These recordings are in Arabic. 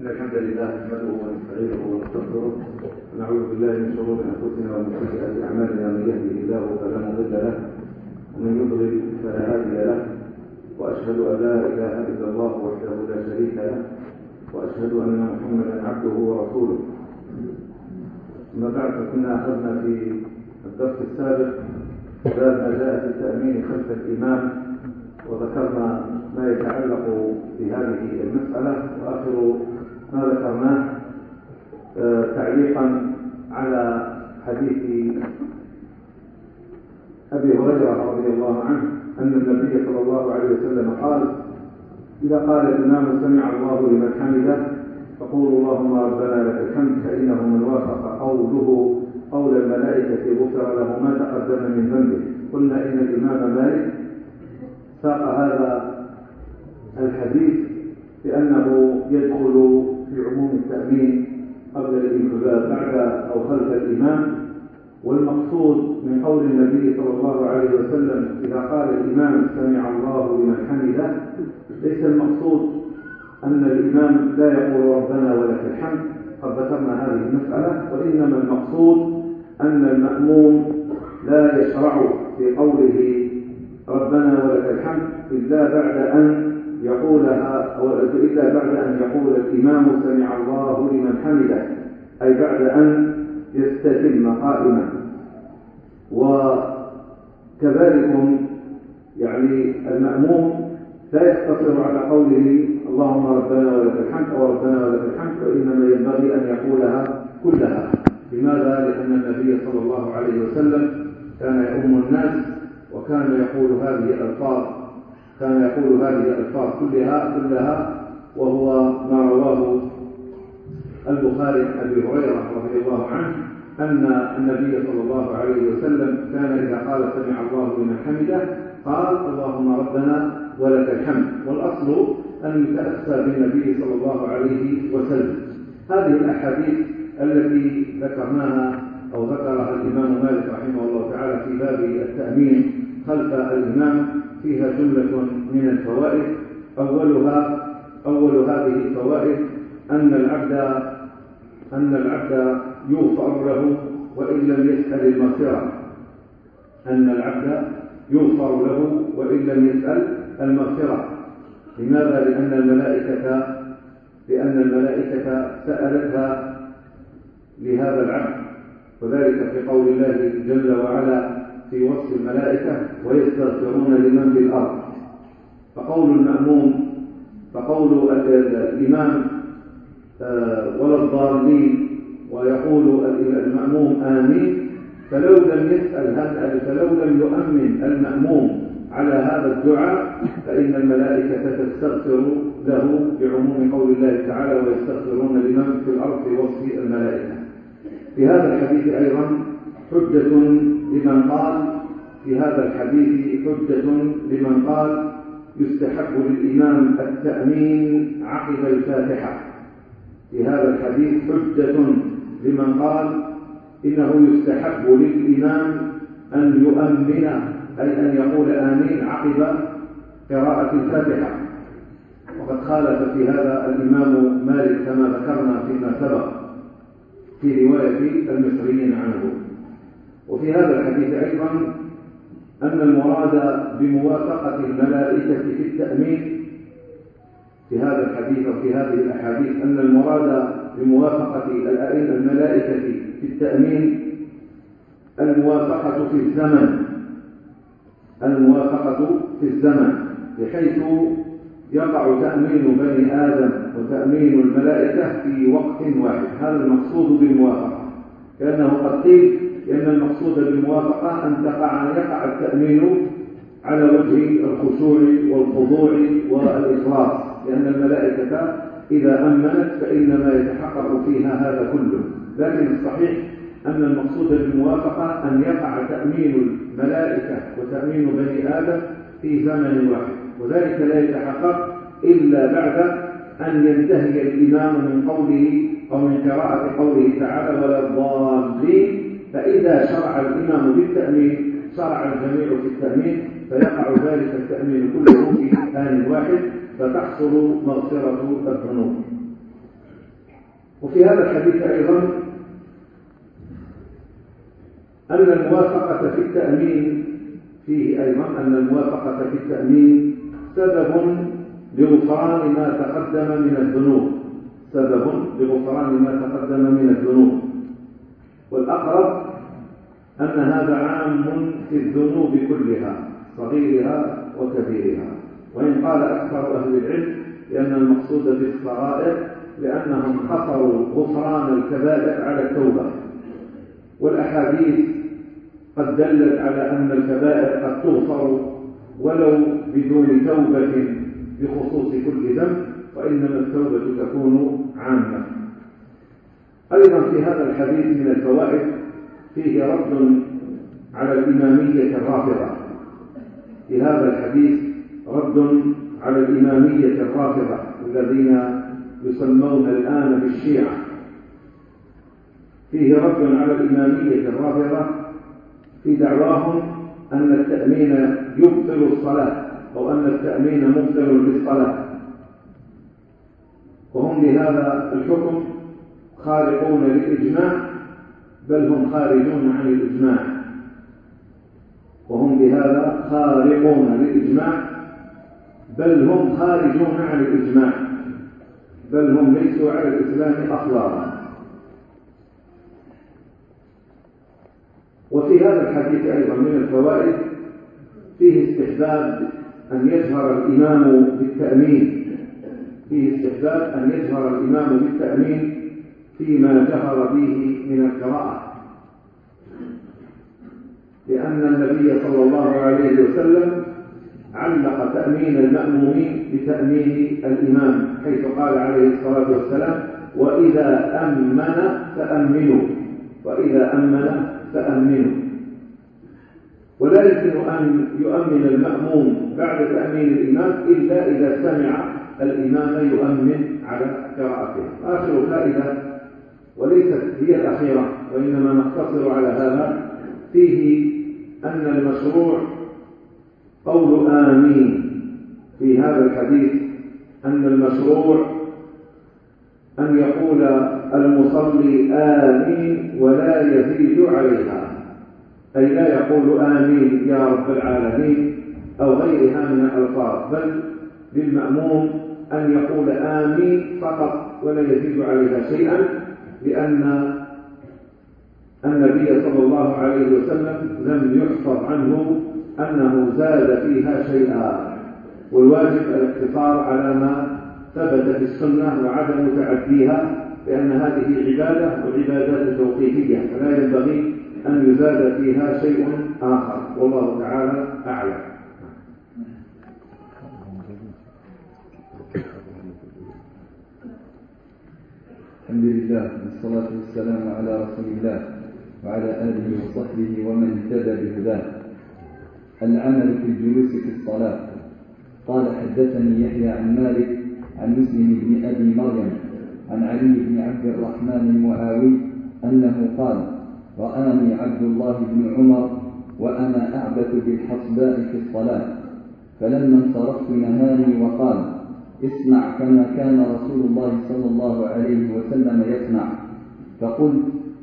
إن الحمد لله نحمده ونستعينه ونستغفره ونعوذ بالله من شرور أنفسنا ومن سيئات أعمالنا من يهده الله فلا مضل له ومن يضلل فلا هادي له وأشهد أن لا إله إلا الله وحده لا شريك له وأشهد أن محمدا عبده ورسوله. أما بعد فكنا أخذنا في الدرس السابق باب في التأمين خلف الإمام وذكرنا ما يتعلق بهذه المسألة وآخر ما ذكرناه تعليقا على حديث أبي هريرة رضي الله عنه أن النبي صلى الله عليه وسلم قال إذا قال الإمام سمع الله لمن حمده فقولوا اللهم ربنا لك الحمد فإنه من وافق قوله قول الملائكة غفر له ما تقدم من ذنبه. قلنا إن الإمام مالك ساق هذا الحديث بأنه يدخل في عموم التأمين قبل الإمام بعد أو خلف الإمام والمقصود من قول النبي صلى الله عليه وسلم إذا قال الإمام سمع الله لمن حمده ليس المقصود أن الإمام لا يقول ربنا ولك الحمد قد ذكرنا هذه المسألة وإنما المقصود أن المأموم لا يشرع في قوله ربنا ولك الحمد إلا بعد أن يقولها إلا بعد أن يقول الإمام سمع الله لمن حمده أي بعد أن يستتم قائما وكذلك يعني المأموم لا يقتصر على قوله اللهم ربنا ولك الحمد أو ربنا ولك الحمد وإنما ينبغي أن يقولها كلها لماذا؟ لأن النبي صلى الله عليه وسلم كان يؤم الناس وكان يقول هذه الألفاظ كان يقول هذه الألفاظ كلها كلها وهو ما رواه البخاري عن أبي هريرة رضي الله عنه أن النبي صلى الله عليه وسلم كان إذا قال سمع الله لمن حمده قال اللهم ربنا ولك الحمد. والأصل أن يتأسى بالنبي صلى الله عليه وسلم. هذه الأحاديث التي ذكرناها أو ذكرها الإمام مالك رحمه الله تعالى في باب التأمين خلف الإمام فيها جملة من الفوائد. أولها أول هذه الفوائد أن العبد أن العبد يغفر له وإن لم يسأل المغفرة. أن العبد يغفر له وإن لم يسأل المغفرة. لماذا؟ لأن الملائكة لأن الملائكة سألتها لهذا العبد. وذلك في قول الله جل وعلا في وصف الملائكة ويستغفرون لمن في الأرض. فقول المأموم فقول الإمام ولا الضالين ويقول المأموم آمين. فلو لم يسأل هذا فلو لم يؤمن المأموم على هذا الدعاء فإن الملائكة تستغفر له بعموم قول الله تعالى ويستغفرون لمن في الأرض في وصف الملائكة. في هذا الحديث أيضا حجة لمن قال في هذا الحديث حجة لمن قال يستحب للإمام التأمين عقب الفاتحة. في هذا الحديث حجة لمن قال إنه يستحب للإمام أن يؤمن أي أن يقول آمين عقب قراءة الفاتحة. وقد خالف في هذا الإمام مالك كما ذكرنا فيما سبق في رواية المصريين عنه. وفي هذا الحديث أيضا أن المراد بموافقة الملائكة في التأمين في هذا الحديث وفي هذه الأحاديث أن المراد بموافقة الأئمة الملائكة في التأمين الموافقة في الزمن. الموافقة في الزمن بحيث يقع تأمين بني آدم وتأمين الملائكة في وقت واحد. هذا المقصود بالموافقة لأنه قد قيل لأن المقصود بالموافقة أن تقع يقع التأمين على وجه الخشوع والخضوع والإخلاص لأن الملائكة إذا أمنت فإنما يتحقق فيها هذا كله. لكن الصحيح أن المقصود بالموافقة أن يقع تأمين الملائكة وتأمين بني آدم في زمن واحد وذلك لا يتحقق إلا بعد أن ينتهي الإمام من قوله أو من قراءة قوله تعالى ولا الضالين فإذا شرع الإمام بالتأمين شرع الجميع في التأمين فيقع ذلك التأمين كله في آن واحد فتحصل مغفرة الذنوب. وفي هذا الحديث أيضا أن الموافقة في التأمين فيه أيضا أن الموافقة في التأمين سبب لغفران ما تقدم من الذنوب. سبب لغفران ما تقدم من الذنوب. والأقرب أن هذا عام في الذنوب كلها صغيرها وكبيرها. وإن قال أكثر أهل العلم لأن المقصود بالصغائر لأنهم خطروا غفران الكبائر على التوبة. والأحاديث قد دلت على أن الكبائر قد تغفر ولو بدون توبة بخصوص كل ذنب وإنما التوبة تكون عامة. أيضا في هذا الحديث من الفوائد فيه رد على الإمامية الرافضة. في هذا الحديث رد على الإمامية الرافضة الذين يسمون الآن بالشيعة. فيه رد على الإمامية الرافضة في دعواهم أن التأمين يبطل الصلاة أو أن التأمين مبطل للصلاة. وهم بهذا الحكم خارقون للإجماع بل هم خارجون عن الإجماع. وهم بهذا خارقون للإجماع بل هم خارجون عن الإجماع بل هم ليسوا على الإسلام أخلاقا. وفي هذا الحديث أيضا من الفوائد فيه استحباب أن يجهر الإمام بالتأمين. فيه استحباب أن يجهر الإمام بالتأمين فيما جهر به من القراءة لأن النبي صلى الله عليه وسلم علق تأمين المأمومين بتأمين الإمام حيث قال عليه الصلاة والسلام وإذا أمن فأمنوا وإذا أمن فأمنوا. ولا يمكن أن يؤمن المأموم بعد تأمين الإمام إلا إذا سمع الإمام يؤمن على قراءته. آخر فائدة وليست هي الأخيرة وإنما نقتصر على هذا. فيه أن المشروع قول آمين. في هذا الحديث أن المشروع أن يقول المصلي آمين ولا يزيد عليها. أي لا يقول آمين يا رب العالمين أو غيرها من الألفاظ بل للمأموم أن يقول آمين فقط ولا يزيد عليها شيئا. لأن النبي صلى الله عليه وسلم لم يحفظ عنه أنه زاد فيها شيئا. والواجب الاقتصار على ما ثبت في السنة وعدم تعديها لأن هذه عبادة وعبادات توقيفية فلا ينبغي أن يزاد فيها شيء آخر. والله تعالى أعلم. الحمد لله. والصلاة والسلام على رسول الله وعلى آله وصحبه ومن اهتدى بهداه. العمل في الجلوس في الصلاة. قال حدثني يحيى عن مالك عن مسلم بن أبي مريم عن علي بن عبد الرحمن المعاوي أنه قال رآني عبد الله بن عمر وأنا أعبث بالحصباء في الصلاة. فلما انصرفت نهاني وقال اصنع كما كان رسول الله صلى الله عليه وسلم يصنع فقلت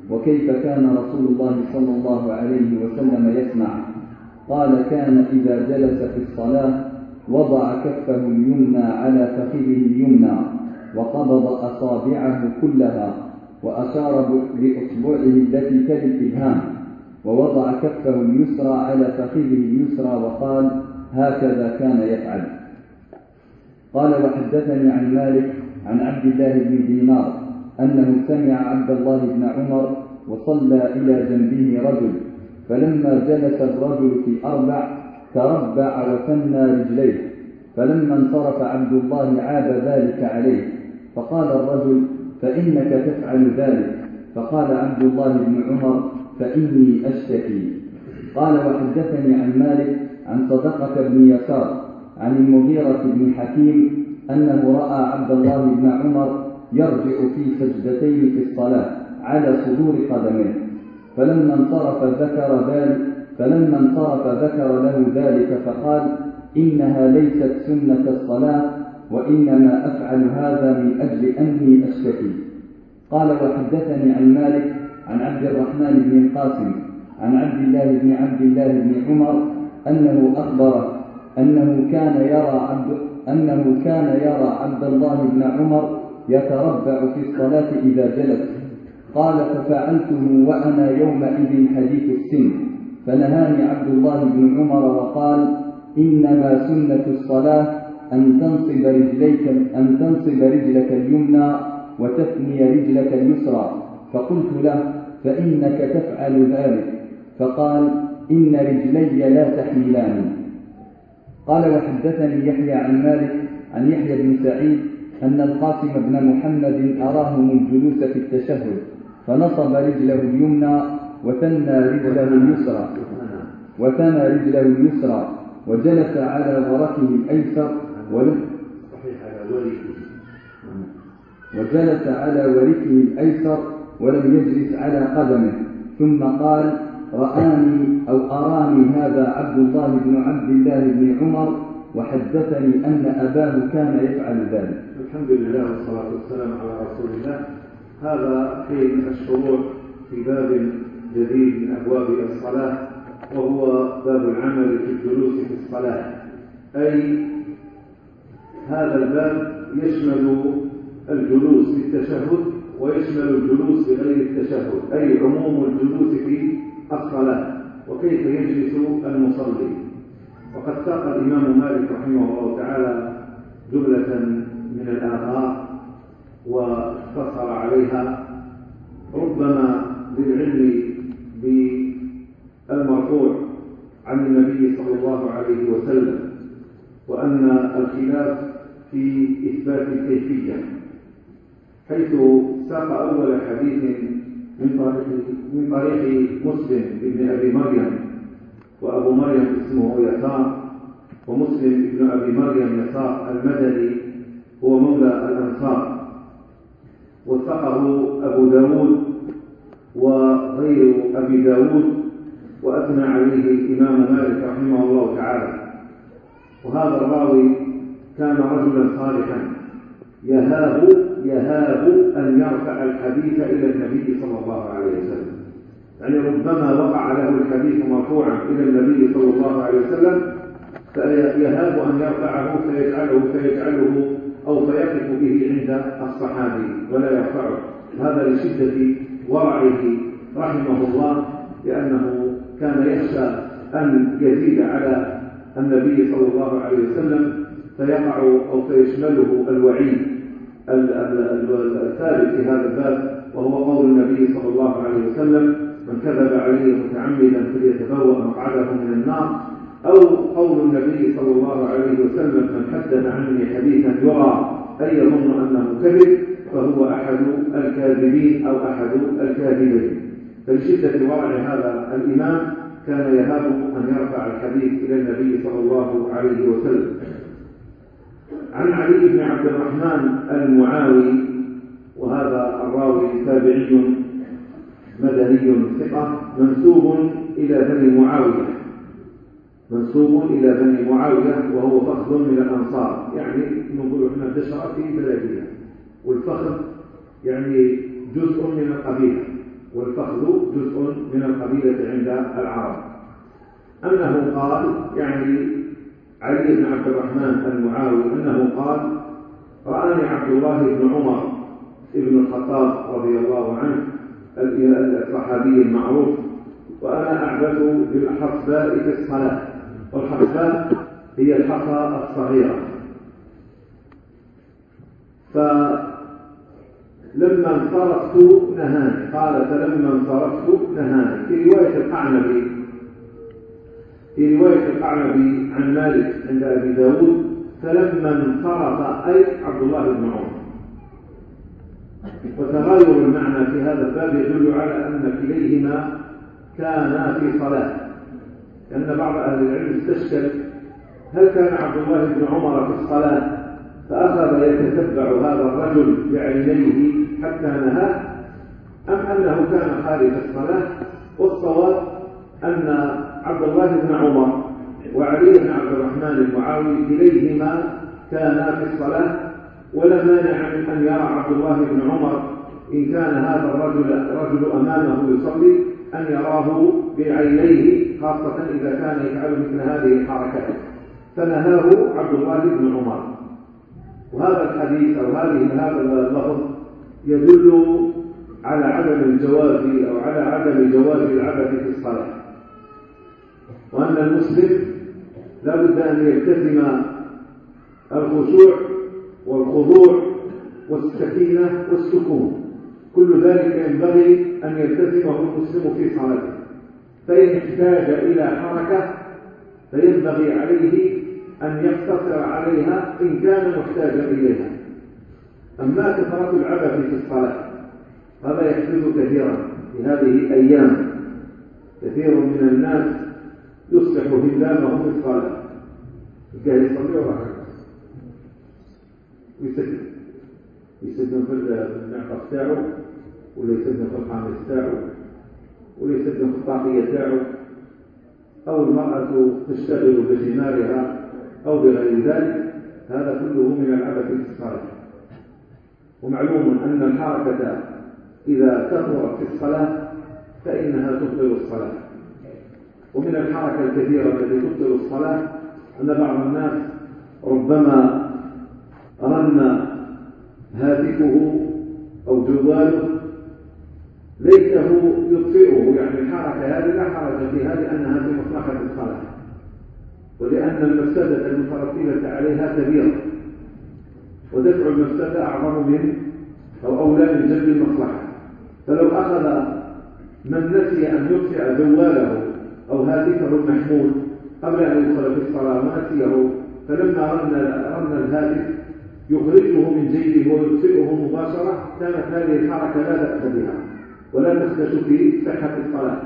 وكيف كان رسول الله صلى الله عليه وسلم يصنع قال كان إذا جلس في الصلاة وضع كفه اليمنى على فخذه اليمنى وقبض أصابعه كلها وأشار بإصبعه التي تلي الإبهام ووضع كفه اليسرى على فخذه اليسرى وقال هكذا كان يفعل. قال وحدثني عن مالك عن عبد الله بن دينار أنه سمع عبد الله بن عمر وصلى إلى جنبه رجل فلما جلس الرجل في أربع تربع وثنى رجليه فلما انصرف عبد الله عاب ذلك عليه فقال الرجل فإنك تفعل ذلك؟ فقال عبد الله بن عمر فإني أشتكي. قال وحدثني عن مالك عن صدقة بن يسار عن المغيرة بن حكيم أنه رأى عبد الله بن عمر يرجع في سجدتين في الصلاة على صدور قدميه. فلما انصرف ذكر ذلك فلما انصرف ذكر له ذلك فقال إنها ليست سنة الصلاة وإنما أفعل هذا من أجل أني أشتكي. قال وحدثني عن مالك عن عبد الرحمن بن القاسم عن عبد الله بن عبد الله بن عمر أنه أخبره أنه كان يرى عبد أنه كان يرى عبد الله بن عمر يتربع في الصلاة إذا جلس. قال ففعلته وأنا يومئذ حديث السن. فنهاني عبد الله بن عمر وقال إنما سنة الصلاة أن تنصب رجليك أن تنصب رجلك اليمنى وتثني رجلك اليسرى. فقلت له فإنك تفعل ذلك. فقال إن رجلي لا تحملان. قال وحدثني يحيى عن مالك عن يحيى بن سعيد أن القاسم بن محمد أراهم الجلوس في التشهد فنصب رجله اليمنى وثنى رجله اليسرى. وثنى رجله اليسرى وجلس على وركه الأيسر ولم وجلس على وركه الأيسر ولم يجلس على قدمه. ثم قال رآني أو أراني هذا عبد الله بن عبد الله بن عمر وحدثني أن أباه كان يفعل ذلك. الحمد لله والصلاة والسلام على رسول الله. هذا حين الشروع في باب جديد من أبواب الصلاة وهو باب العمل في الجلوس في الصلاة. أي هذا الباب يشمل الجلوس في التشهد ويشمل الجلوس في غير التشهد أي عموم الجلوس في الصلاة. وكيف يجلس المصلي؟ وقد ساق الإمام مالك رحمه الله تعالى جملة من الآثار واقتصر عليها ربما للعلم بالمرفوع عن النبي صلى الله عليه وسلم وأن الخلاف في إثبات الكيفية حيث ساق أول حديث من طريق من طريق مسلم بن أبي مريم. وأبو مريم اسمه يسار ومسلم بن أبي مريم يسار المدني هو مولى الأنصار. وثقه أبو داود وغير أبي داود وأثنى عليه الإمام مالك رحمه الله تعالى. وهذا الراوي كان رجلا صالحا. يهاب يهاب أن يرفع الحديث إلى النبي صلى الله عليه وسلم. يعني ربما وقع له الحديث مرفوعا إلى النبي صلى الله عليه وسلم فيهاب أن يرفعه فيجعله فيجعله أو فيقف به عند الصحابي ولا يرفعه. هذا لشدة ورعه رحمه الله لأنه كان يخشى أن يزيد على النبي صلى الله عليه وسلم فيقع أو فيشمله الوعيد الثالث في هذا الباب وهو قول النبي صلى الله عليه وسلم من كذب علي متعمدا فليتبوأ مقعده من النار أو قول النبي صلى الله عليه وسلم من حدث عني حديثا يرى أن يظن أنه كذب فهو أحد الكاذبين أو أحد الكاذبين. فلشدة ورع هذا الإمام كان يهاب أن يرفع الحديث إلى النبي صلى الله عليه وسلم. عن علي بن عبد الرحمن المعاوي وهذا الراوي تابعي مدني ثقة منسوب إلى بني معاوية. منسوب إلى بني معاوية وهو فخذ من الأنصار يعني نقول إحنا الدشرة في بلدية والفخذ يعني جزء من القبيلة والفخذ جزء من القبيلة عند العرب. أنه قال يعني علي بن عبد الرحمن المعاوي أنه قال رآني عبد الله بن عمر ابن الخطاب رضي الله عنه الصحابي المعروف. وأنا أعبث بالحصباء في الصلاة. والحصباء هي الحصى الصغيرة. فلما انصرفت نهاني. قال فلما انصرفت نهاني. في رواية القعنبي في رواية القعنبي عن مالك عند أبي داود فلما انصرف أي عبد الله بن عمر. وتغير المعنى في هذا الباب يدل على أن كليهما كانا في صلاة. لأن بعض أهل العلم استشكل هل كان عبد الله بن عمر في الصلاة فأخذ يتتبع هذا الرجل بعينيه حتى نهاه؟ أم أنه كان خارج الصلاة؟ والصواب أن عبد الله بن عمر وعلي بن عبد الرحمن المعاوي كليهما كانا في الصلاة ولا مانع من أن يرى عبد الله بن عمر إن كان هذا الرجل الرجل أمامه يصلي أن يراه بعينيه خاصة إذا كان يفعل مثل هذه الحركات. فنهاه عبد الله بن عمر. وهذا الحديث أو هذه هذا اللفظ يدل على عدم الجواز أو على عدم جواز العبث في الصلاة. وأن المسلم لا بد أن يلتزم الخشوع والخضوع والسكينة والسكون. كل ذلك ينبغي أن يلتزمه المسلم في صلاته. فإن احتاج إلى حركة فينبغي عليه أن يقتصر عليها إن كان محتاجا إليها. أما كثرة العبث في الصلاة هذا يحدث كثيرا في هذه الأيام. كثير من الناس يصلح هلامه في الصلاة. قال يصلي ويسجل يسجل في المعقف تاعه ولا يسجل في القاموس تاعه ولا يسجل في الطاقية تاعه أو المرأة تشتغل بثمارها أو بغير ذلك هذا كله من العبث في الصلاة ومعلوم أن الحركة إذا كثرت في الصلاة فإنها تبطل الصلاة. ومن الحركة الكثيرة التي تبطل الصلاة أن بعض الناس ربما رن هاتفه أو جواله ليته يطفئه يعني الحركة هذه لا حرج فيها لأنها في مصلحة الصلاة ولأن المفسدة المترتبة عليها كبيرة. ودفع المفسدة أعظم من أو أولى من جلب المصلحة. فلو أخذ من نسي أن يطفئ جواله أو هاتفه المحمول قبل أن يدخل في الصلاة ونسيه فلما رن رن الهاتف يخرجه من جيبه ويطفئه مباشرة. كانت هذه الحركة لا بأس بها ولا تخدش في صحة الصلاة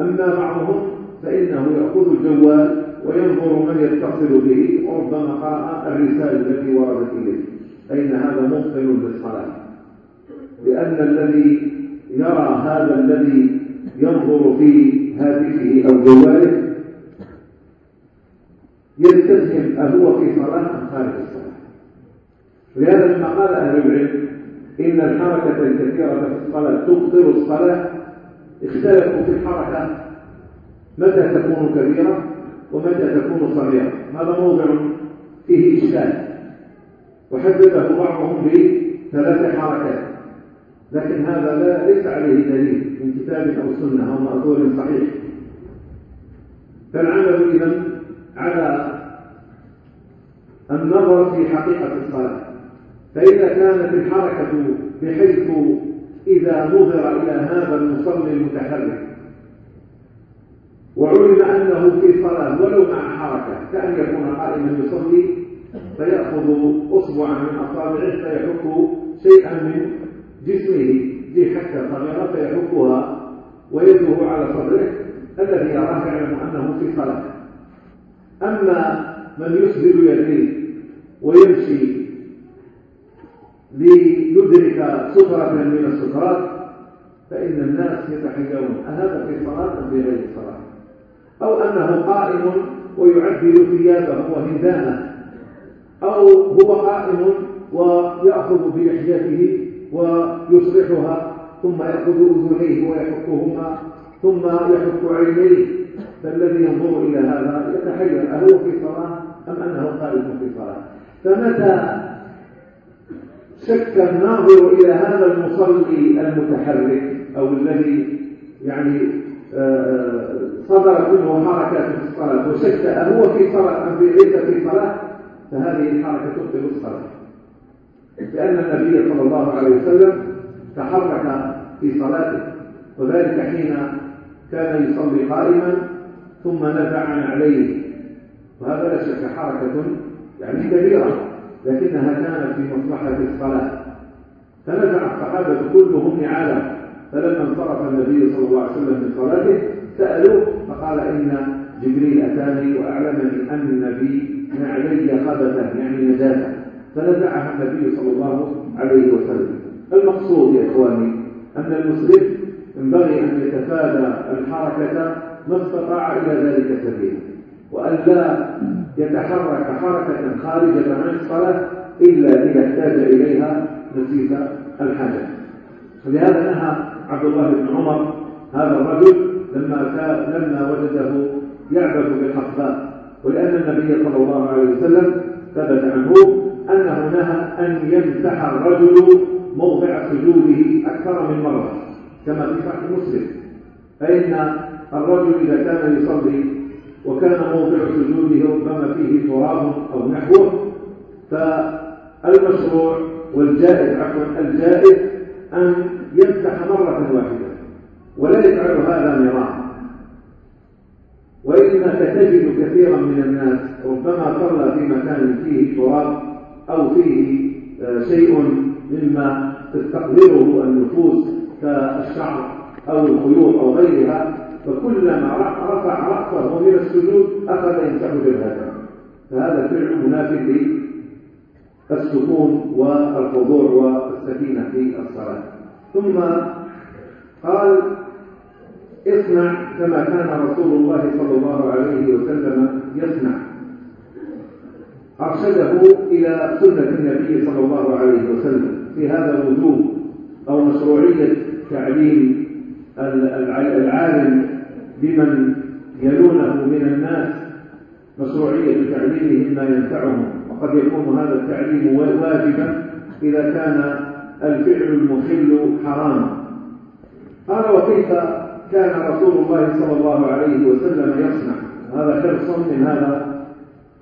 أما بعضهم فإنه يأخذ الجوال وينظر من يتصل به وربما قرأ الرسالة التي وردت إليه. فإن هذا مبطل للصلاة؟ لأن الذي يرى هذا الذي ينظر في هاتفه أو جواله يلتزم أهو في صلاة أم خارج الصلاة. لهذا لما قال أهل العلم إن الحركة الكثيرة في الصلاة تبطل الصلاة اختلفوا في الحركة. متى تكون كبيرة ومتى تكون صغيرة؟ هذا موضع فيه إشكال. وحدده بعضهم بثلاث حركات لكن هذا لا ليس عليه دليل من كتاب أو سنة أو مأثور صحيح. فالعمل إذا على النظر في حقيقة الصلاة. فإذا كانت الحركة بحيث إذا نظر إلى هذا المصلي المتحرك وعلم أنه في صلاة ولو مع حركة كأن يكون قائما يصلي فيأخذ أصبعا من أصابعه فيحك شيئا من جسمه دي حكة صغيرة فيحكها ويده على صدره الذي يراه يعلم أنه في صلاة. أما من يسجد يديه ويمشي ليدرك سفرة من السفرات فإن الناس يتحيرون أهذا في صلاة أم في غير صلاة؟ أو أنه قائم ويعدل ثيابه وهندانه أو هو قائم ويأخذ بلحيته ويصلحها ثم يأخذ أذنيه ويحكهما ثم يحك عينيه. فالذي ينظر إلى هذا يتحير أهو في صلاة أم أنه قائم في صلاة؟ فمتى شك الناظر إلى هذا المصلي المتحرك أو الذي يعني آه، صدرت منه حركة في الصلاة وشك أهو في صلاة أم ليس في صلاة فهذه الحركة تبطل الصلاة. لأن النبي صلى الله عليه وسلم تحرك في صلاته وذلك حين كان يصلي قائما ثم نزع عليه. وهذا لا شك حركة يعني كبيرة. لكنها كانت في مصلحة الصلاة. فنزع الصحابة كلهم نعالا فلما انصرف النبي صلى الله عليه وسلم من صلاته سألوه فقال إن جبريل أتاني وأعلمني أن بي نعلي خبثا يعني نجاسة فنزعها النبي صلى الله عليه وسلم. المقصود يا إخواني أن المسلم ينبغي أن يتفادى الحركة ما استطاع إلى ذلك سبيلا. وأن لا يتحرك حركة خارجة عن الصلاة إلا إذا احتاج إليها نسيب الحاجة. لهذا نهى عبد الله بن عمر هذا الرجل لما لما وجده يعبث بالحصباء ولأن النبي صلى الله عليه وسلم ثبت عنه أنه نهى أن يمسح الرجل موضع سجوده أكثر من مرة كما في صحيح مسلم. فإن الرجل إذا كان يصلي وكان موضع سجوده ربما فيه تراب أو نحوه فالمشروع والجائز عفوا الجائز أن يمسح مرة واحدة ولا يفعل هذا مرارا. وإنك تجد كثيرا من الناس ربما صلى في مكان فيه تراب أو فيه آه، شيء مما تستقبله النفوس كالشعر أو الخيوط أو غيرها. فكلما رفع رأسه من السجود أخذ يمسح بالهدف فهذا فعل منافق للسكون والخضوع والسكينة في الصلاة. ثم قال اصنع كما كان رسول الله صلى الله عليه وسلم يصنع أرشده إلى سنة النبي صلى الله عليه وسلم في هذا الوجوب أو مشروعية تعليم العالم بمن يلونه من الناس مشروعية تعليمهم ما ينفعهم. وقد يكون هذا التعليم واجبا إذا كان الفعل المخل حراما قال وكيف كان رسول الله صلى الله عليه وسلم يصنع؟ هذا حرص من هذا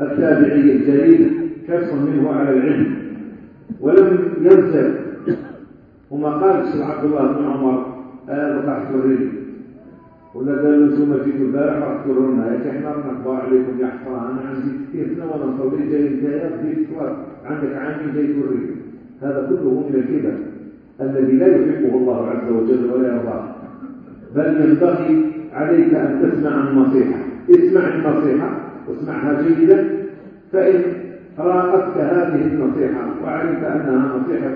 التابعي الجليل حرص منه على العلم. ولم ينسب وما قالش عبد الله بن عمر هذا راح توريني ولا قال له ثم جيت البارح تورينا يا إحنا نقضى عليكم يا أنا عندي كثير وأنا مصلي جاي؟ جاي في عندك عامي جاي توريني هذا كله من الكبر الذي لا يحبه الله عز وجل ولا يرضاه. بل ينبغي عليك أن تسمع النصيحة. اسمع النصيحة. واسمعها جيدا. فإن راقتك هذه النصيحة وعلمت أنها نصيحة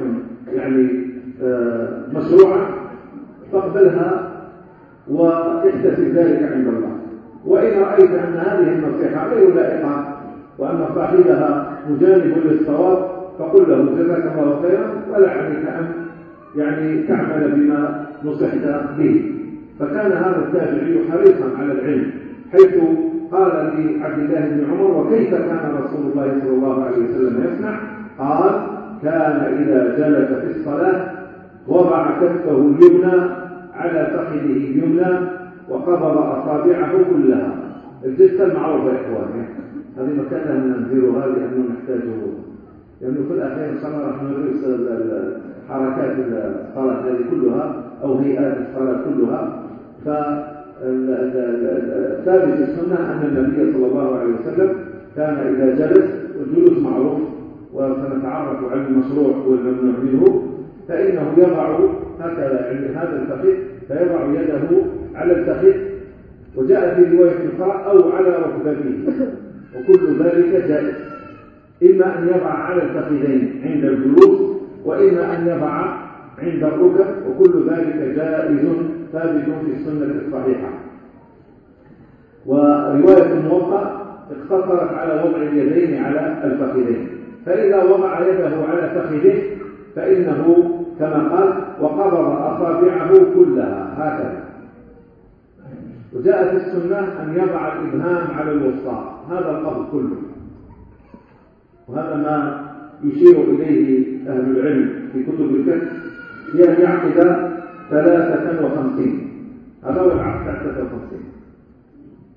يعني آه، مشروعة فاقبلها واحتسب ذلك عند الله. وإن رأيت أن هذه النصيحة غير لائقة وأن صاحبها مجانب للصواب فقل له جزاك الله خيرا ولا عليك أن يعني تعمل بما نصحت به. فكان هذا التابعي حريصا على العلم حيث قال لعبد الله بن عمر وكيف كان رسول الله صلى الله عليه وسلم يصنع قال كان إذا جلس في الصلاة وضع كفه اليمنى على فخذه اليمنى وقبض أصابعه كلها. الجثة المعروفة يا إخواني هذه مكانها ننزلها لأنه نحتاجه. لأنه في الأخير الله راح ندرس حركات الصلاة هذه كلها أو هيئات الصلاة كلها. فثابت السنة أن النبي صلى الله عليه وسلم كان إذا جلس الجلوس معروف وسنتعرف على المشروع والممنوع منه. فإنه يضع هكذا عند هذا الفخذ فيضع يده على الفخذ وجاء في رواية أخرى أو على ركبته. وكل ذلك جائز. إما أن يضع على الفخذين عند الجلوس وإما أن يضع عند الركب وكل ذلك جائز ثابت في السنة الصحيحة. ورواية الموقع اقتصرت على وضع اليدين على الفخذين فإذا وضع يده على فخذه فإنه كما قال وقبض أصابعه كلها هكذا. وجاءت السنة أن يضع الإبهام على الوسطى هذا القبض كله. وهذا ما يشير إليه أهل العلم في كتب الفقه هي أن يعقد ثلاثة وخمسين. هذا هو العقد ثلاثة وخمسين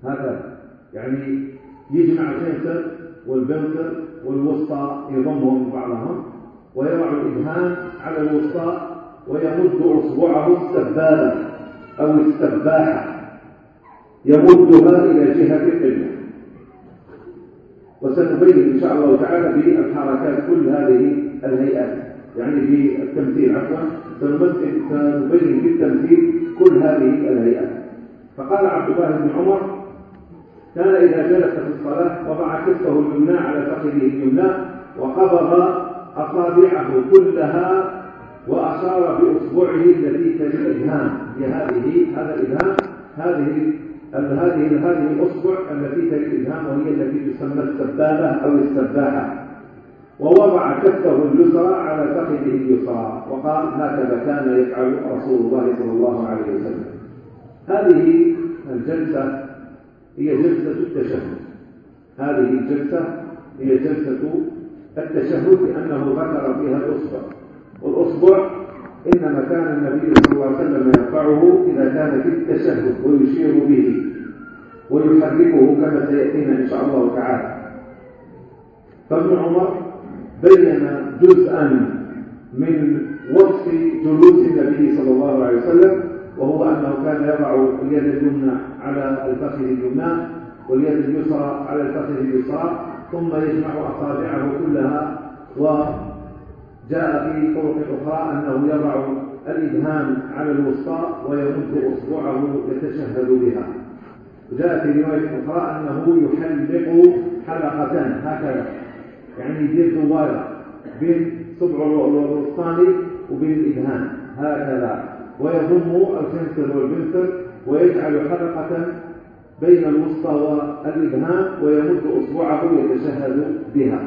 هكذا. يعني يجمع الخنصر والبنصر والوسطى يضمهم بعضهم. ويضع الإبهام على الوسطى ويمد أصبعه السبابة أو السباحة. يمدها إلى جهة القبلة وسنبين إن شاء الله تعالى بالحركات كل هذه الهيئات. يعني بالتمثيل عفوا سنبين بالتمثيل كل هذه الهيئات. فقال عبد الله بن عمر كان إذا جلس في الصلاة وضع كفه اليمنى على فخذه اليمنى وقبض أصابعه كلها وأشار بإصبعه التي تلي الإبهام هذه هذا الإبهام هذه هذه هذه الأصبع التي تلي الإبهام وهي التي تسمى السبابة أو السباحة. ووضع كفه اليسرى على فخذه اليسرى وقال هكذا كان يفعل رسول الله صلى الله عليه وسلم. هذه الجلسة هي جلسة التشهد. هذه الجلسة هي جلسة التشهد لأنه ذكر فيها الأصبع. والأصبع إنما كان النبي صلى الله عليه وسلم يرفعه إذا كان في التشهد ويشير به ويحركه كما سيأتينا إن شاء الله تعالى. فابن عمر بين جزءا من وصف جلوس النبي صلى الله عليه وسلم وهو أنه كان يضع اليد اليمنى على الفخذ اليمنى واليد اليسرى على الفخذ اليسرى ثم يجمع أصابعه كلها وجاء في طرق أخرى أنه يضع الإبهام على الوسطى ويمد أصبعه يتشهد بها. وجاء في رواية أخرى أنه يحلق حلقة هكذا. يعني يدير دوائر بين صبع الوسطاني وبين الإبهام هكذا. ويضم الخنصر والبنصر ويجعل حلقة بين الوسطى والإبهام ويمد أصبعه يتشهد بها.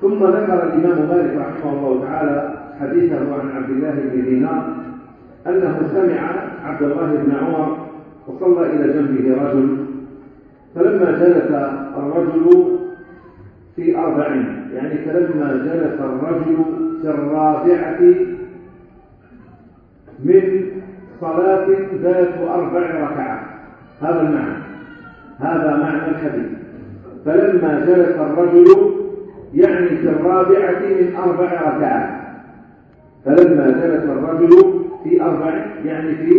ثم ذكر الإمام مالك رحمه الله تعالى حديثه عن عبد الله بن دينار أنه سمع عبد الله بن عمر وصلى إلى جنبه رجل فلما جلس الرجل في أربع يعني فلما جلس الرجل في الرابعة من صلاة ذات أربع ركعات. هذا المعنى. هذا معنى الحديث. فلما جلس الرجل يعني في الرابعة من أربع ركعات. فلما جلس الرجل في أربع يعني في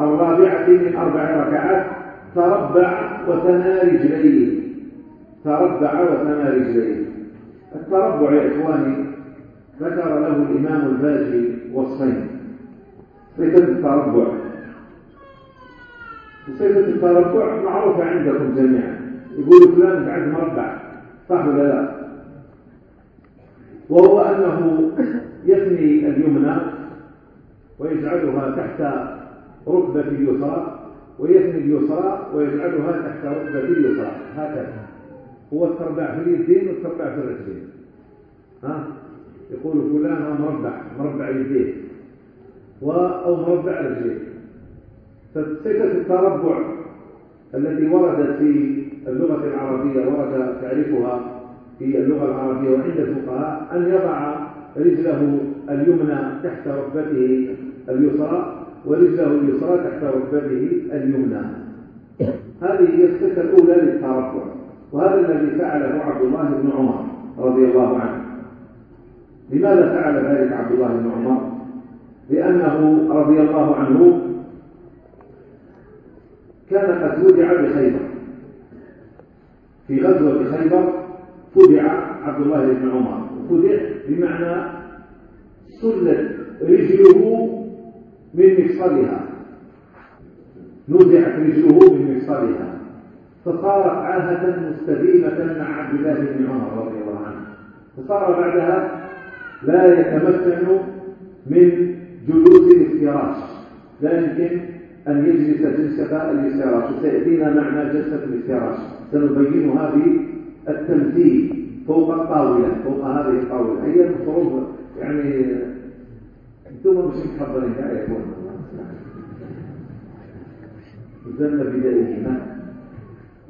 الرابعة من أربع ركعات تربع وثنى رجليه. تربع وثنى رجليه. التربع يا إخواني ذكر له الإمام الباجي وصفين صفة التربع. صفة التربع معروفة عندكم جميعا. يقول فلان بعد مربع صح ولا لا؟ وهو أنه يثني اليمنى ويجعلها تحت ركبة اليسرى ويثني اليسرى ويجعلها تحت ركبة اليسرى. هكذا. هو التربع في اليدين والتربع في الرجلين. ها؟ يقول فلان مربع مربع يديه. أو مربع رجليه فصفة التربع التي وردت في اللغة العربية ورد تعريفها في اللغة العربية وعند الفقهاء أن يضع رجله اليمنى تحت ركبته اليسرى ورجله اليسرى تحت ركبته اليمنى. هذه هي الصفة الأولى للتربع وهذا الذي فعله عبد الله بن عمر رضي الله عنه. لماذا فعل ذلك عبد الله بن عمر؟ لأنه رضي الله عنه كان قد ودع بخيبر. في غزوة خيبر فدع عبد الله بن عمر. فدع بمعنى سلت رجله من مفصلها. نزعت رجله من مفصلها. فصارت عاهة مستديمة مع عبد الله بن عمر رضي الله عنه. فصار بعدها لا يتمكن من جلوس الافتراش لا يمكن أن يجلس جلسة الافتراش وسيأتينا معنى جلسة الافتراش سنبينها بالتمثيل فوق الطاولة فوق هذه الطاولة. هي المفروض يعني أنتم مش متحضرين يا إخوان. زلنا بدائهما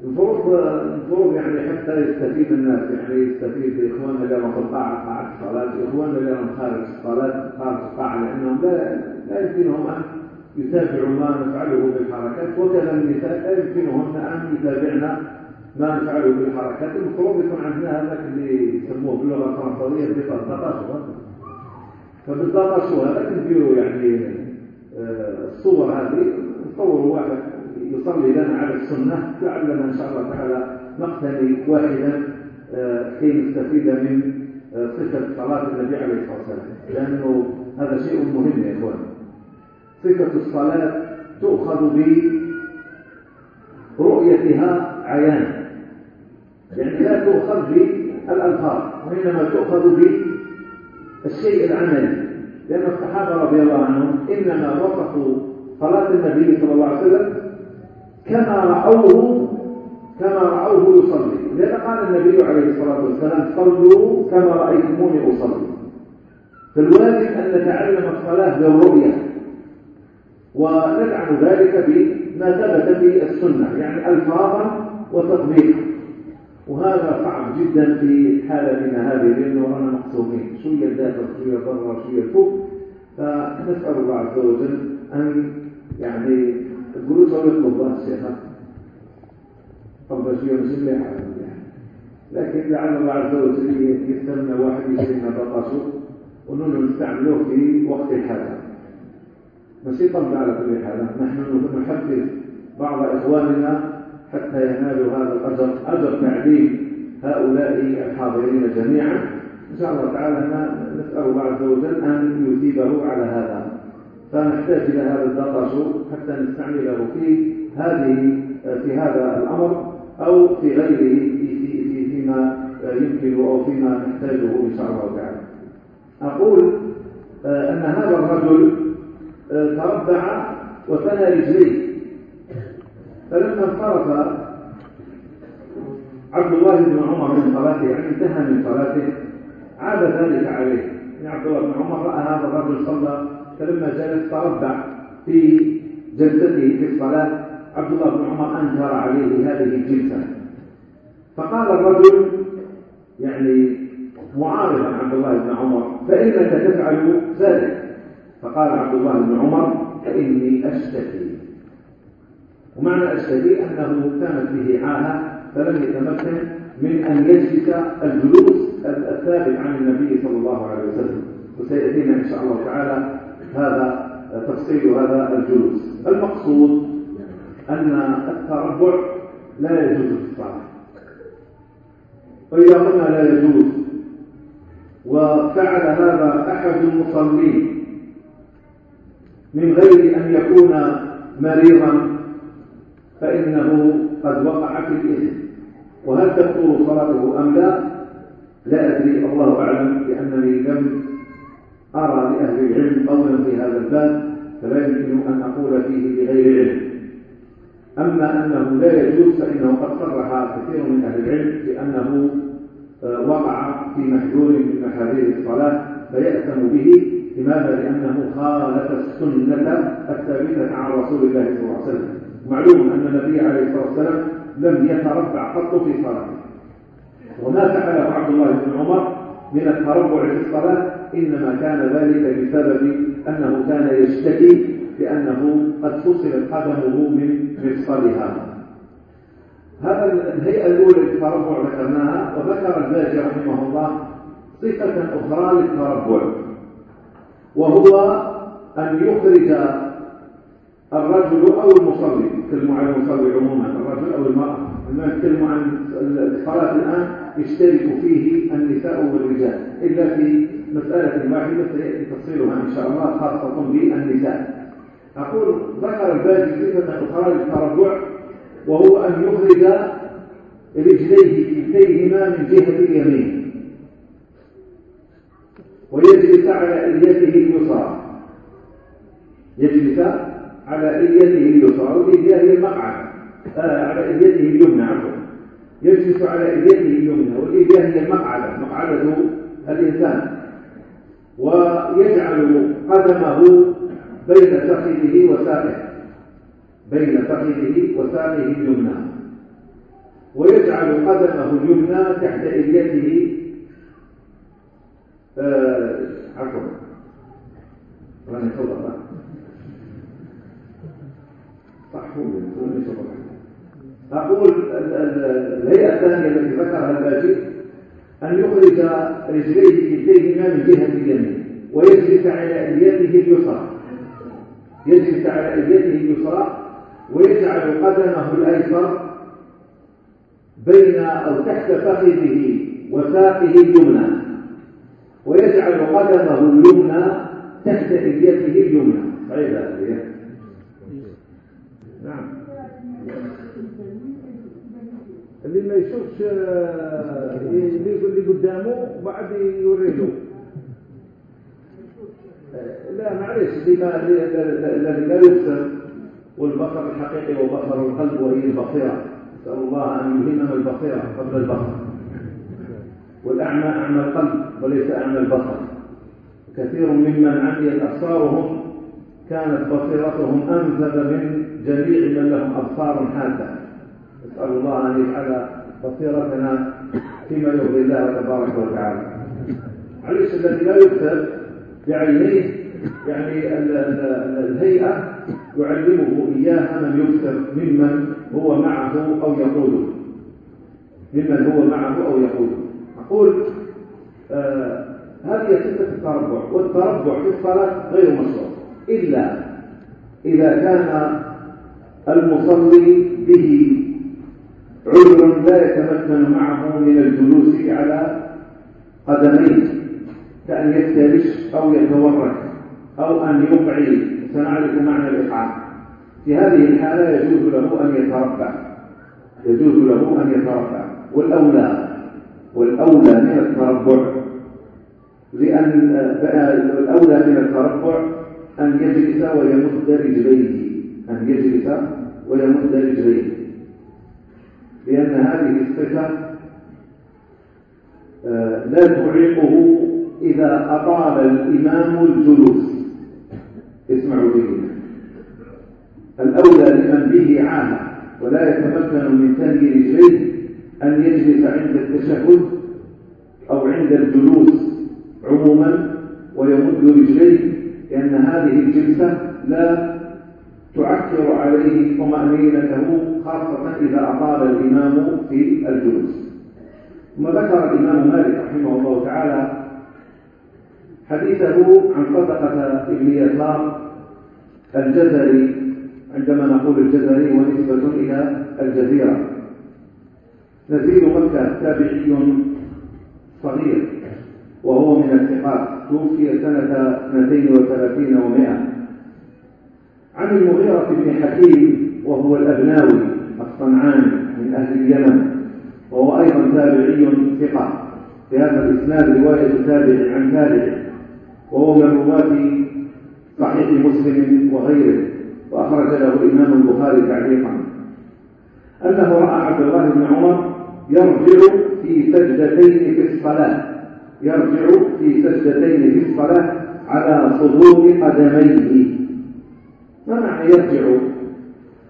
المفروض المفروض يعني حتى يستفيد الناس يعني يستفيد إخواننا اللي هم في القاعة قاعة الصلاة إخواننا اللي هم خارج الصلاة خارج القاعة لأنهم لا لا يمكنهم أن يتابعوا ما نفعله بالحركات وكذا النساء لا يمكنهن أن يتابعن ما نفعله بالحركات. المفروض يكون عندنا هذاك اللي يسموه باللغة الفرنسية بالتطاشر فبالتطاشر هذا نديروا يعني آه، الصور هذه نصور واحد. يصلي لنا على السنة لعلنا إن شاء الله تعالى نقتني واحدا آه، كي نستفيد من آه، صفة صلاة النبي عليه الصلاة والسلام. لأنه هذا شيء مهم يا إخوان. صفة الصلاة تؤخذ برؤيتها عيان يعني لا تؤخذ بالألفاظ وإنما تؤخذ بالشيء العملي. لأن الصحابة رضي الله عنهم إنما وصفوا صلاة النبي صلى الله عليه وسلم كما رأوه كما رأوه يصلي. لذا قال النبي عليه الصلاة والسلام صلوا كما رأيتموني أصلي؟ فالواجب أن نتعلم الصلاة بالرؤية. وندعم ذلك بما ثبت في السنة يعني ألفاظا وتطبيقا. وهذا صعب جدا في حالتنا هذه لأنه رانا مقسومين شوية داخل شوية برا شوية فوق فنسأل الله عز وجل أن يعني هو يطلب الله الشيخ طب شوية مش مليحة لكن لعل عز وجل يستمع واحد يشرينا بطاشه ونحن نستعملوه في وقت الحاجة ماشي طب على كل حال نحن نحفز بعض إخواننا حتى ينالوا هذا الأجر. أجر تعليم هؤلاء الحاضرين جميعا. إن شاء الله تعالى نسأل عز وجل أن يثيبه على هذا. فنحتاج إلى هذا الدطش حتى نستعمله في هذه في هذا الأمر أو في غيره في في فيما يمكن أو فيما نحتاجه إن شاء الله تعالى. أقول آه، أن هذا الرجل آه، تربع وثنى رجليه. فلما انصرف عبد الله بن عمر من صلاته يعني انتهى من صلاته عاد ذلك عليه. يعني عبد الله بن عمر رأى هذا الرجل صلى فلما جلس تربع في جلسته في الصلاة عبد الله بن عمر أنكر عليه هذه الجلسة. فقال الرجل يعني معارضا عبد الله بن عمر فإنك تفعل ذلك؟ فقال عبد الله بن عمر فإني أشتكي. ومعنى الشديد أنه كانت به عاهة فلم يتمكن من أن يجلس الجلوس الثابت عن النبي صلى الله عليه وسلم. وسيأتينا إن شاء الله تعالى هذا تفصيل هذا الجلوس. المقصود أن التربع لا يجوز في الصلاة وإذا قلنا لا يجوز وفعل هذا أحد المصلين من غير أن يكون مريضا فإنه قد وقع في الإثم. وهل تكون صلاته أم لا؟ لا أدري الله أعلم لأنني لم أرى لأهل العلم قولا في هذا الباب فلا يمكن أن أقول فيه بغير علم. أما أنه لا يجوز فإنه قد صرح كثير من أهل العلم بأنه آه، وقع في محذور من محاذير الصلاة فيأثم به. لماذا؟ لأنه خالف السنة الثابتة عن رسول الله صلى الله عليه وسلم. معلوم أن النبي عليه الصلاة والسلام لم يتربع قط في صلاته. وما فعله عبد الله بن عمر من التربع في الصلاة إنما كان ذلك بسبب أنه كان يشتكي بأنه قد فصلت قدمه من مفصلها. هذا الهيئة الأولى للتربع ذكرناها وذكر الباجي رحمه الله صفة أخرى للتربع وهو أن يخرج الرجل أو المصلي. نتكلم عن المصلي عموما. الرجل أو المرأة. لما نتكلم عن الصلاة الآن يشترك فيه النساء والرجال. إلا في مسألة واحدة سيأتي تفصيلها إن شاء الله خاصة بالنساء. أقول ذكر الباجي صفة أخرى للتربع وهو أن يخرج رجليه كلتيهما من جهة اليمين. ويجلس على إليته اليسرى. يجلس على إليته اليسرى والإلية هي المقعد آه على إليته اليمنى عفوا. يجلس على إليته اليمنى والإلية هي المقعدة مقعدة الإنسان. ويجعل قدمه بين فخذه وساقه بين فخذه وساقه اليمنى. ويجعل قدمه اليمنى تحت إليته آه عفوا. راني أقول الهيئة الثانية التي ذكرها الباجي أن يخرج رجليه كلتيهما من جهة اليمين ويجلس على اليته اليسرى. يجلس على اليته اليسرى ويجعل قدمه الأيسر بين أو تحت فخذه وساقه اليمنى. ويجعل قدمه اليمنى تحت اليته اليمنى. صحيح هذا اللي ما يشوفش آه، اللي قدامه وبعد يوري له آه، لا معلش اللي ما الذي لا يبصر والبصر الحقيقي وبصر القلب وهي البصيرة. نسأل الله أن يلهمنا البصيرة قبل البصر. والأعمى أعمى القلب وليس أعمى البصر. كثير ممن عميت أبصارهم كانت بصيرتهم أنفذ من جميع من لهم أبصار حادة. نسأل الله أن يجعل بصيرتنا فيما يرضي الله تبارك وتعالى. عيش الذي لا يبصر بعينيه يعني الهيئة يعلمه إياها من يبصر ممن هو معه أو يقول. ممن هو معه أو يقول. أقول آه هذه صفة التربع والتربع في الصلاة غير مشروع. إلا إذا كان المصلي به عذر لا يتمكن معه من الجلوس على قدميه كأن يفترش أو يتورك أو أن يقعي. سنعرف معنى الإقعاء في هذه الحالة يجوز له أن يتربع. يجوز له أن يتربع. والأولى والأولى من التربع. لأن الأولى من التربع أن يجلس ويمد رجليه. أن يجلس ويمد رجليه. لأن هذه الصفة آه، لا تعيقه إذا أطال الإمام الجلوس. اسمعوا به الأولى لمن به عامة ولا يتمكن من تنهي رجليه أن يجلس عند التشهد أو عند الجلوس عموما ويمد رجليه لأن هذه الجلسة لا تعكر عليه طمأنينته خاصة إذا أطال الإمام في الجلوس. ثم ذكر الإمام مالك رحمه الله تعالى حديثه عن صدقة ابن يسار الجزري عندما نقول الجزري ونسبة إلى الجزيرة. نزيل مكة تابعي صغير وهو من الثقات توفي سنة 32 و100 عن المغيرة بن حكيم وهو الأبناوي الصنعاني من أهل اليمن وهو أيضا تابعي ثقة في هذا الإسناد رواية تابع عن تابع وهو من رواة صحيح مسلم وغيره وأخرج له الإمام البخاري تعليقا. أنه رأى عبد الله بن عمر يرجع في سجدتين في الصلاة يرجع في سجدتين في الصلاة على صدور قدميه. معنى يرجع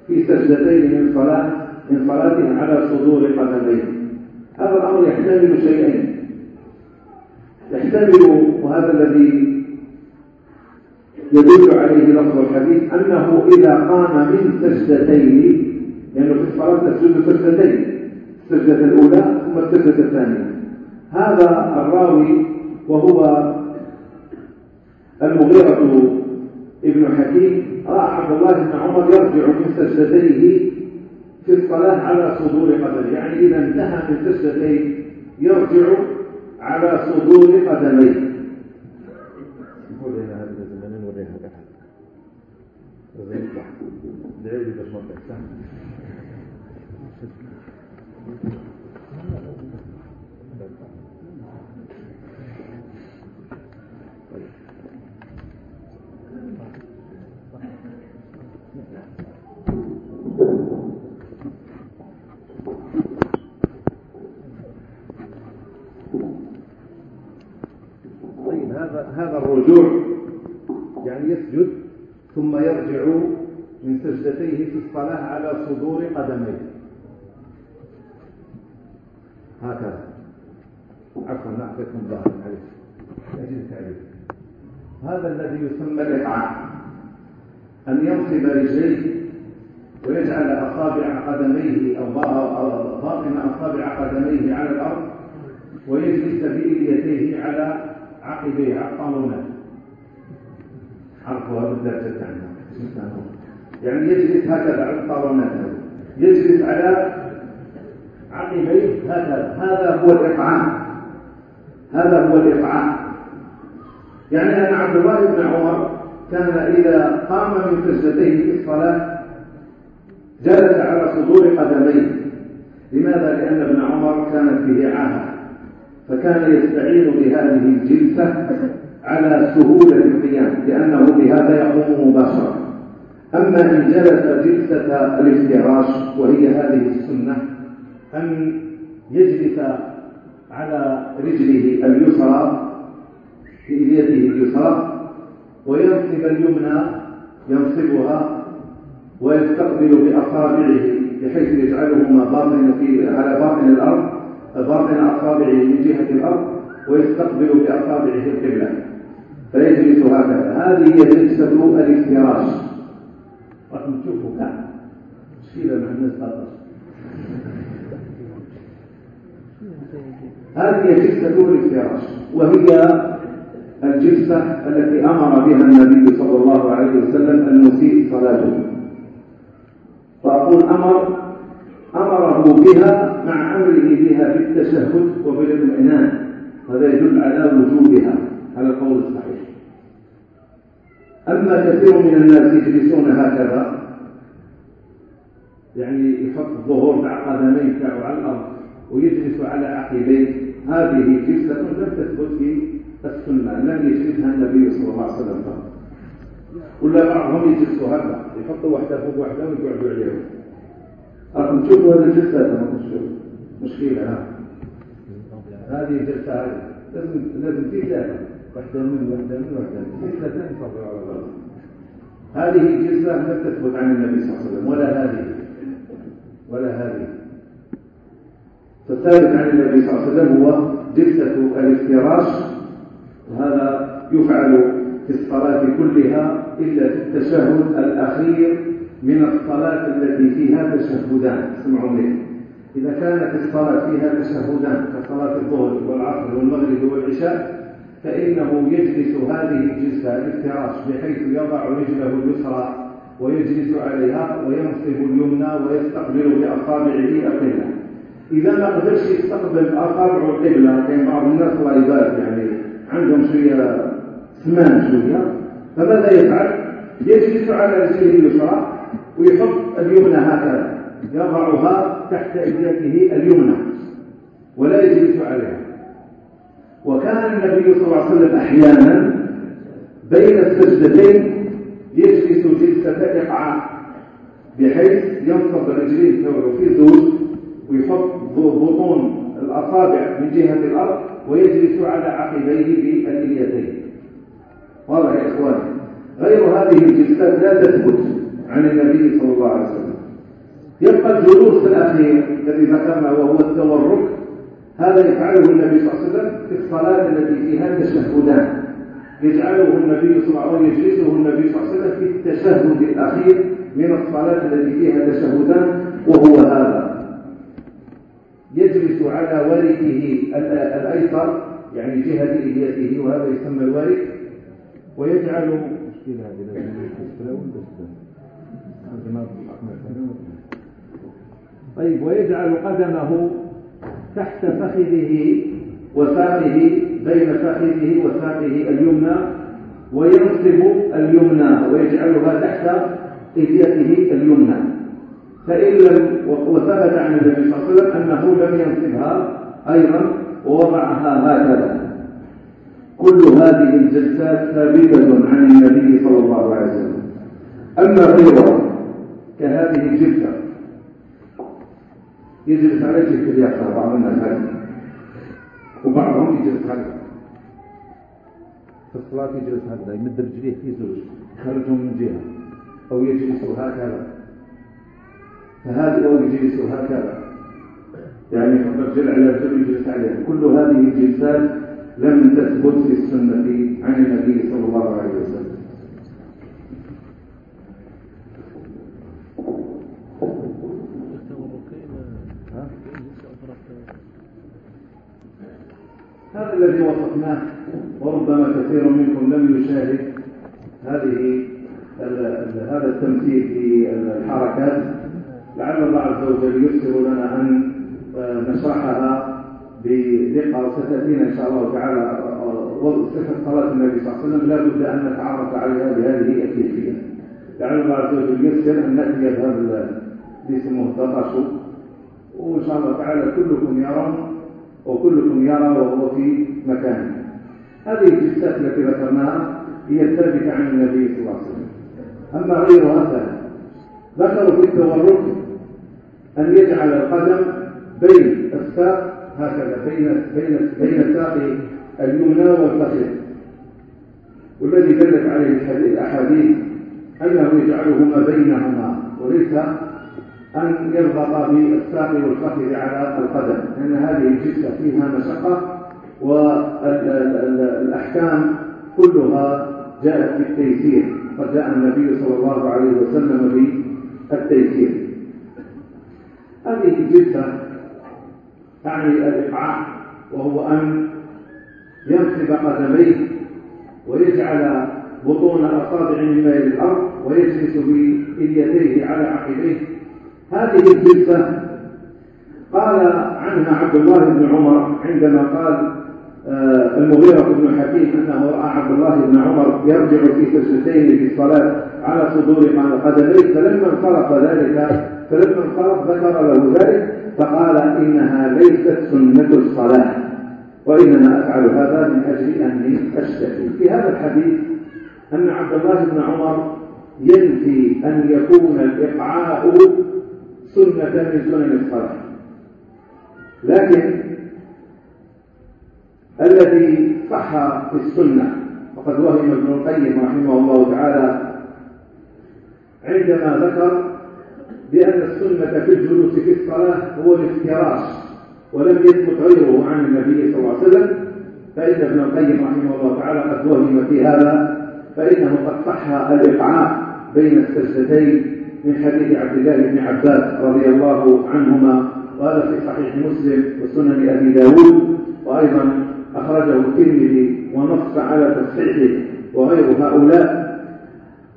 في سجدتين من صلاة من صلاته على صدور قدميه؟ هذا الأمر يحتمل شيئين. يحتمل وهذا الذي يدل عليه لفظ الحديث أنه إذا قام من سجدتين لأنه في الصلاة تسجد سجدتين السجدة الأولى ثم السجدة الثانية. هذا الراوي وهو المغيرة ابن حكيم رأى عبد الله بن عمر يرجع من سجدتيه في الصلاة على صدور قدمه. يعني إذا انتهى من سجدتين يرجع على صدور قدميه هذا الرجوع يعني يسجد ثم يرجع من سجدتيه في الصلاة على صدور قدميه. هكذا. عفوا نعطيكم ظهر الحديث هذا الذي يسمى الإقعاء أن ينصب رجليه ويجعل أصابع قدميه أو باطن أصابع قدميه على الأرض ويجلس بإليتيه على عقبيه عقلنا عرفوا بالذات عنه يعني يجلس هكذا على الطاولات يجلس على عقبيه هكذا. هذا هو الإقعاء هذا هو الإقعاء يعني أن عبد الله بن عمر كان إذا قام من سجدتيه في الصلاة جلس على صدور قدميه. لماذا؟ لأن ابن عمر كانت به عاهة فكان يستعين بهذه الجلسة على سهولة القيام لأنه بهذا يقوم مباشرة. أما إن جلس جلسة الافتراش وهي هذه السنة أن يجلس على رجله اليسرى في يده اليسرى وينصب اليمنى ينصبها ويستقبل بأصابعه بحيث يجعلهما باطن في على باطن الأرض باطن أصابعه من جهة الأرض ويستقبل بأصابعه القبلة. فيجلس هكذا. هذه هي جلسة الافتراش. راكم تشوفوا كان مشكلة مع الناس هذه جلسة الافتراش. وهي الجلسة التي أمر بها النبي صلى الله عليه وسلم المسيء صلاته. فأقول أمر أمره بها مع أمره بها بالتشهد وبالاطمئنان هذا يدل على وجوبها على القول الصحيح. أما كثير من الناس يجلسون هكذا يعني يحط الظهور تاع قدميه تاعو على الأرض ويجلس على عقبيه هذه جلسة لم تثبت في السنة لم يجلسها النبي صلى الله عليه وسلم. ولا بعضهم يجلسوا هكذا يحطوا واحدة فوق واحدة ويقعدوا عليهم. راكم تشوفوا هذه الجلسة ما تشوفوا مشكلة. هذه الجلسة هذه لازم لازم في ثلاثة واحدة من واحدة من واحدة من جلستين صبروا على بعض هذه الجلسة لم تثبت عن النبي صلى الله عليه وسلم. ولا هذه. ولا هذه. فالثابت عن النبي صلى الله عليه وسلم هو جلسة الافتراش. وهذا يفعل في الصلاة كلها إلا في التشهد الأخير من الصلاة التي فيها تشهدان. اسمعوا مني إذا كانت الصلاة فيها تشهدان كصلاة الظهر والعصر والمغرب والعشاء فإنه يجلس هذه الجلسة الافتراش بحيث يضع رجله اليسرى ويجلس عليها وينصب اليمنى ويستقبل بأصابعه القبلة. إذا ما قدرش يستقبل أصابع القبلة كان بعض الناس الله يبارك يعني عندهم شوية سمان شوية فماذا يفعل؟ يجلس على رجله اليسرى ويحط اليمنى هكذا. يضعها تحت إيديته اليمنى ولا يجلس عليها. وكان النبي صلى الله عليه وسلم أحيانا بين السجدتين يجلس جلسة إقعاء بحيث ينصب رجليه في زوج ويحط بطون الأصابع من جهة الأرض ويجلس على عقبيه باليدين واضح يا إخواني؟ غير هذه الجلسات لا تثبت عن النبي صلى الله عليه وسلم. يبقى الجلوس الأخير الذي ذكرنا وهو التورك هذا يفعله النبي صلى الله عليه وسلم في الصلاة التي فيها تشهدان يجعله النبي صلى الله عليه وسلم يجلسه النبي صلى الله عليه وسلم في التشهد الأخير من الصلاة التي فيها تشهدان وهو هذا. يجلس على ورثه الأيسر يعني جهة إليته وهذا يسمى الورث ويجعل مشكلة هذه طيب ويجعل قدمه تحت فخذه وساقه بين فخذه وساقه اليمنى وينصب اليمنى ويجعلها تحت إيديته اليمنى. فإن لم وثبت عن النبي صلى الله عليه وسلم أنه لم ينصبها أيضا ووضعها هكذا. كل هذه الجلسات ثابتة عن النبي صلى الله عليه وسلم. أما غيرها كهذه الجلسة يجلس على جهة اليسار بعض الناس هذه وبعضهم يجلس هكذا في الصلاة يجلس هكذا يمد رجليه في زوج. يخرجهم من جهة. أو يجلس هكذا. فهذا أو يجلس هكذا. يعني يحط رجل على رجل يجلس عليه كل هذه الجلسات لم تثبت في السنة عن النبي صلى الله عليه وسلم. هذا الذي وصفناه وربما كثير منكم لم يشاهد هذه هذا التمثيل في الحركات. لعل الله عز وجل يسر لنا أن نشرحها بدقة وستاتينا إن شاء الله تعالى صفة صلاة النبي صلى الله عليه وسلم. لا بد أن نتعرف عليها بهذه الكيفية. لعل الله عز وجل يسر أن نأتي بهذا اللي التطاشو وإن شاء الله تعالى كلكم يرون وكلكم يرى وهو في مكانه هذه الجلسات التي ذكرناها هي الثابتة عن النبي صلى الله عليه وسلم. أما غيرها فلا ذكروا في التورك أن يجعل القدم بين الساق هكذا بين بين بين الساق اليمنى والفخذ. والذي دلت عليه الأحاديث أنه يجعلهما بينهما وليس أن يربط بالساق والفخذ على القدم لأن هذه الجثة فيها مشقة والأحكام كلها جاءت بالتيسير قد جاء النبي صلى الله عليه وسلم بالتيسير هذه الجثة تعني الإقعاء وهو أن ينصب قدميه ويجعل بطون أصابع من الأرض ويجلس بإليتيه على عقبيه هذه الجلسة قال عنها عبد الله بن عمر عندما قال آه، المغيرة بن حكيم أنه رأى عبد الله بن عمر يرجع في سجدتين في الصلاة على صدور قدميه فلما انصرف ذلك فلما انصرف ذكر له ذلك فقال إنها ليست سنة الصلاة وإنما أفعل هذا من أجل أني أشتكي. في هذا الحديث أن عبد الله بن عمر ينفي أن يكون الإقعاء سنة من سنن الصلاة. لكن الذي صح في السنة وقد وهم ابن القيم رحمه الله تعالى عندما ذكر بأن السنة في الجلوس في الصلاة هو الافتراش ولم يثبت غيره عن النبي صلى الله عليه وسلم فإن ابن القيم رحمه الله تعالى قد وهم في هذا فإنه قد صح الإقعاء بين السجدتين من حديث عبد الله بن عباس رضي الله عنهما وهذا في صحيح مسلم وسنن أبي داود وأيضا أخرجه الترمذي ونص على تصحيحه وغير هؤلاء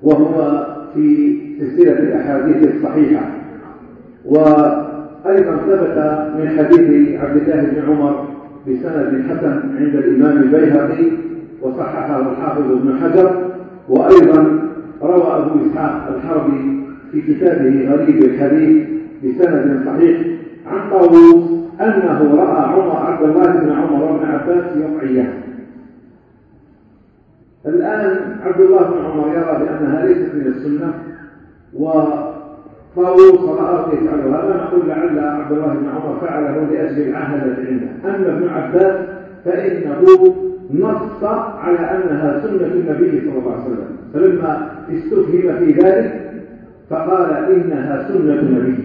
وهو في سلسلة الأحاديث الصحيحة. وأيضا ثبت من حديث عبد الله بن عمر بسند حسن عند الإمام البيهقي وصححه الحافظ ابن حجر وأيضا روى أبو إسحاق الحربي في كتابه غريب الحديث بسند صحيح عن طاووس أنه رأى عمر عبد الله بن عمر بن عباس يقعيان الآن عبد الله بن عمر يرى بأنها ليست من السنة وطاووس رأى يفعل هذا. نقول لعل عبد الله بن عمر فعله لأجل العهد عنده. أما ابن عباس فإنه نص على أنها سنة النبي صلى الله عليه وسلم. فلما استفهم في ذلك فقال إنها سنة النبي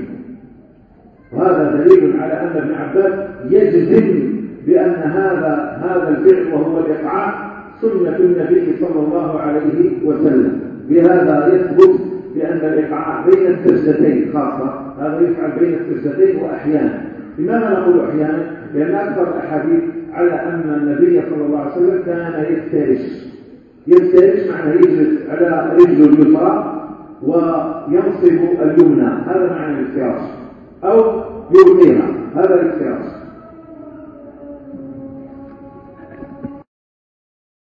وهذا دليل على أن ابن عباس يجزم بأن هذا هذا الفعل وهو الإقعاء سنة النبي صلى الله عليه وسلم. بهذا يثبت بأن الإقعاء بين السجدتين خاصة. هذا يفعل بين السجدتين وأحيانا. لماذا نقول أحيانا؟ لأن أكثر الأحاديث على أن النبي صلى الله عليه وسلم كان يفترش. يفترش معناه يجلس على رجله اليسرى وينصب اليمنى هذا معنى الافتراش أو يلقيها هذا الافتراش